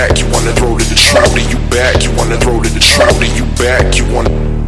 back? You wanna throw to the? Are you back? You wanna throw to the? Are you back? You wanna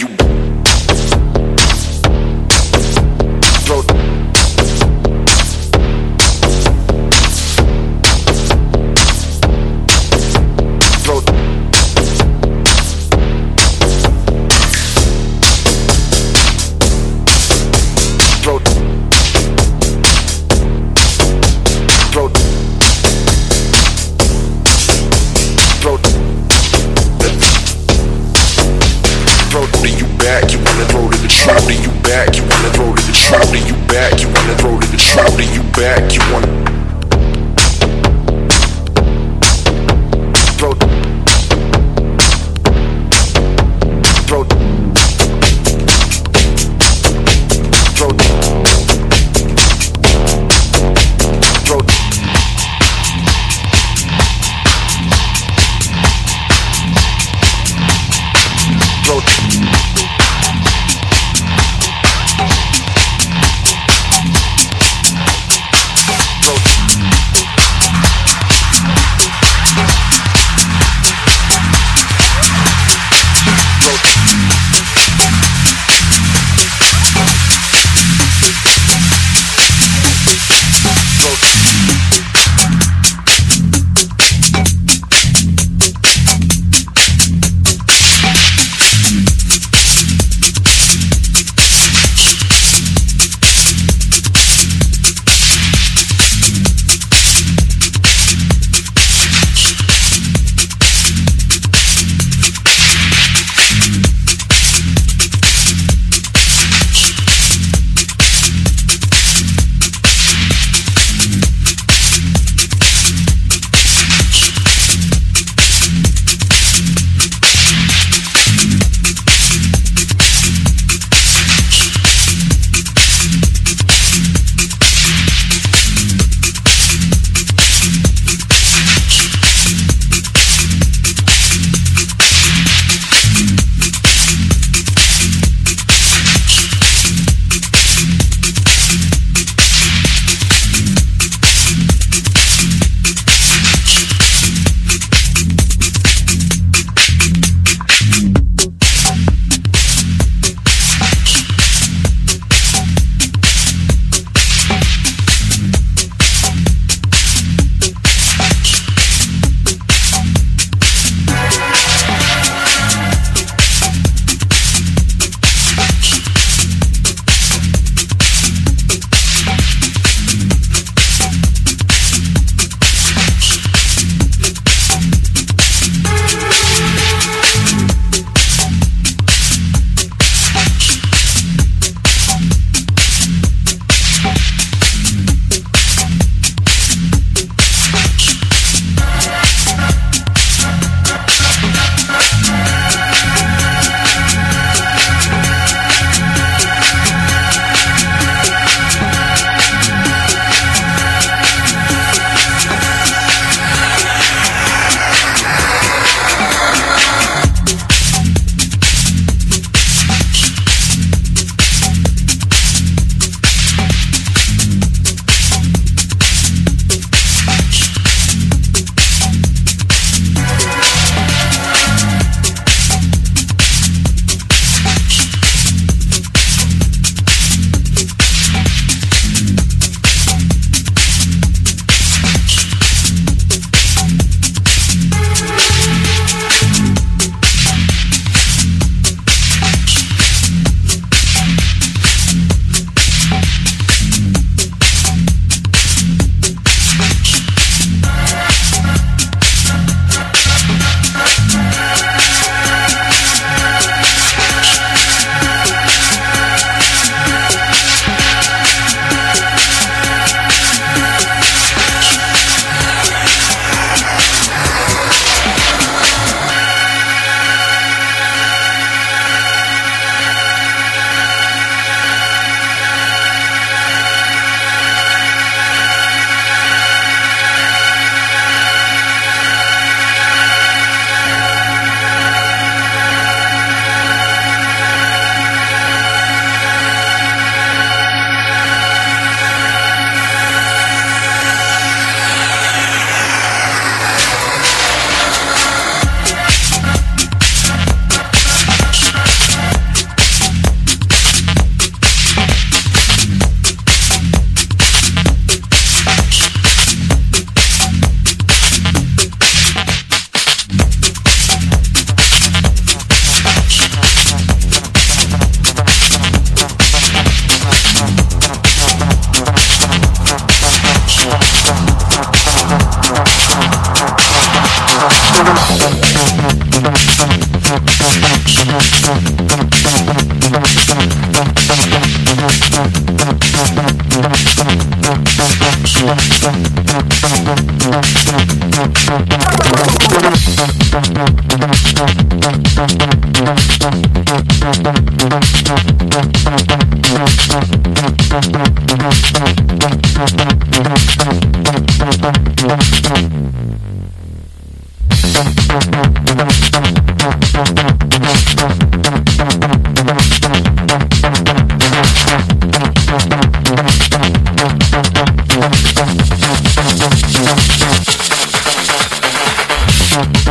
you. Bye.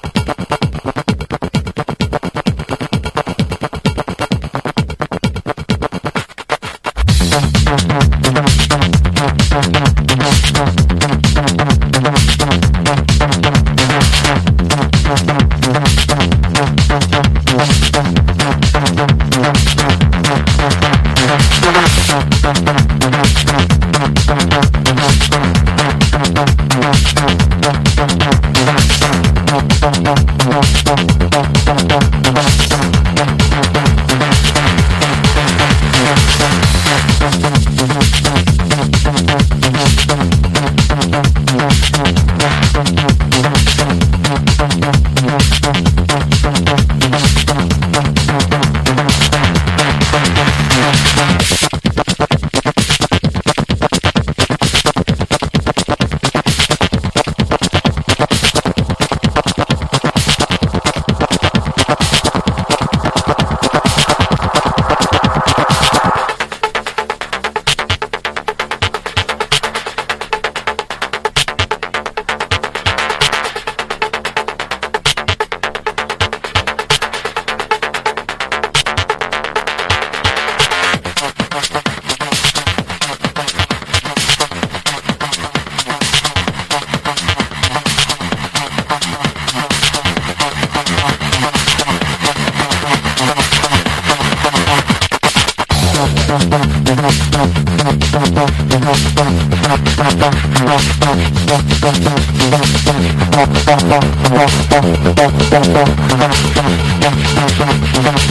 tanzen. Lasst uns zu dem Rhythmus tanzen. Gepflegte Beats und nicht nur Schranzen. Danach muss man sich bewegen. Jeder DJ kann das legen. Und zu dem Rhythmus tanzen. Gepflegte Beats und nicht nur Schranzen. Danach muss man sich bewegen. Jeder DJ kann es legen.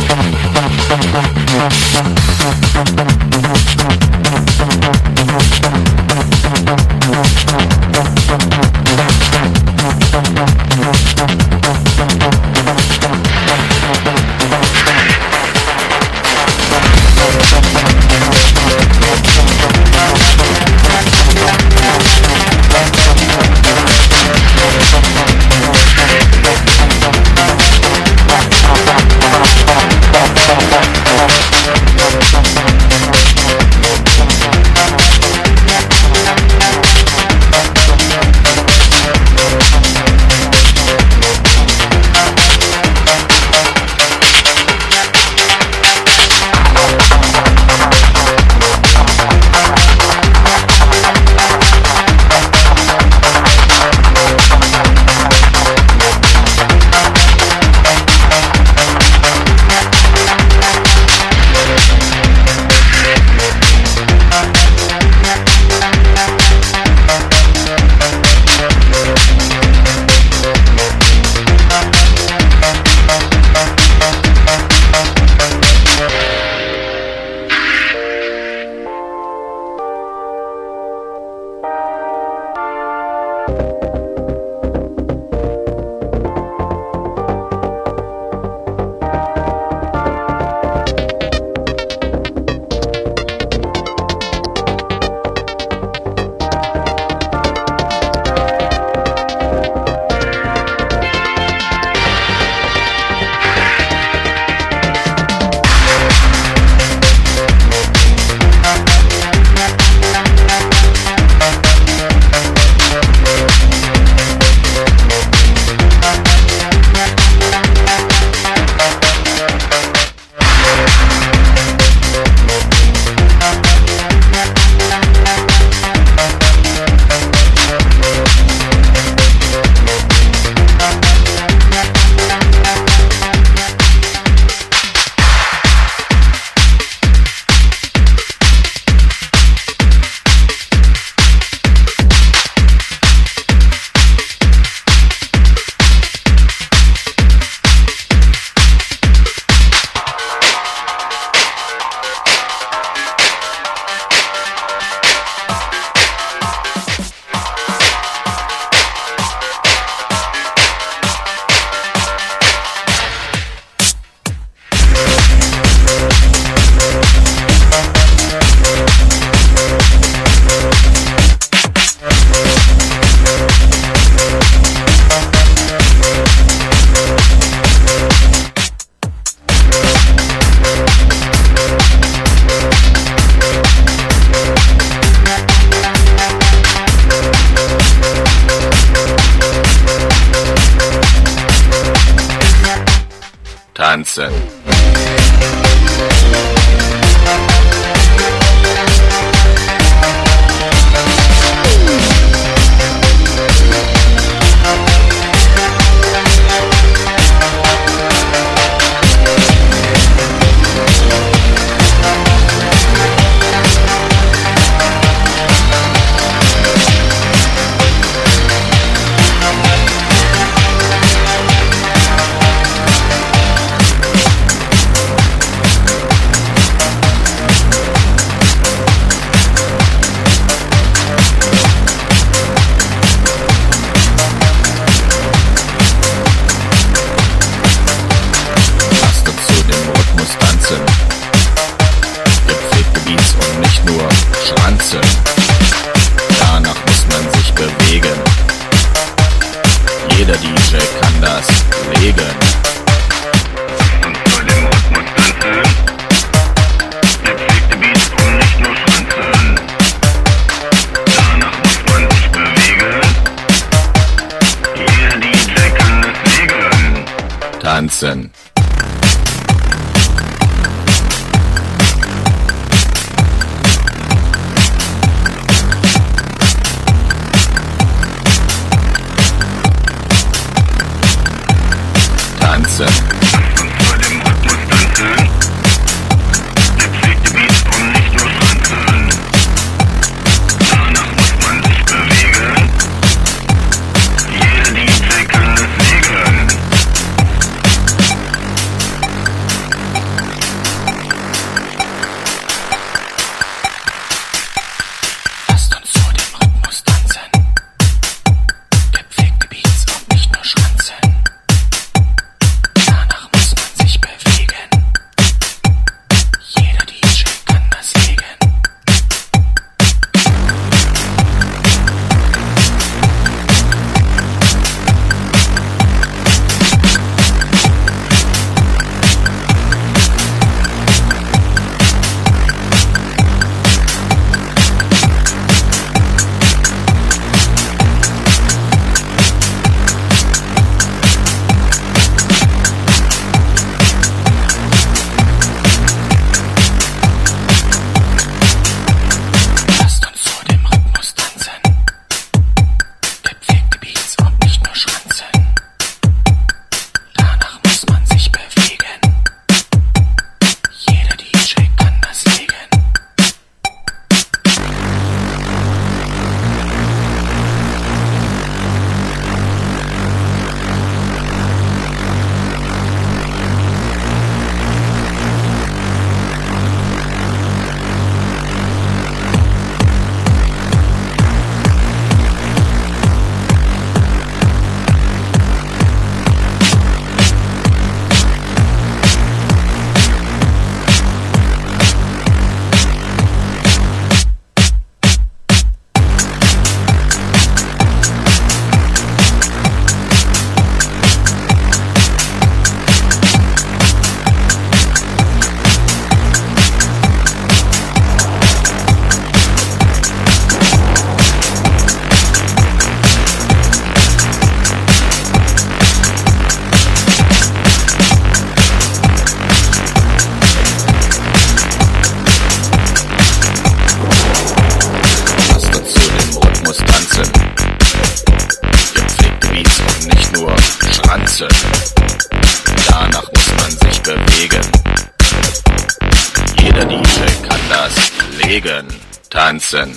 Tanzen. Tanzen. Tanzen.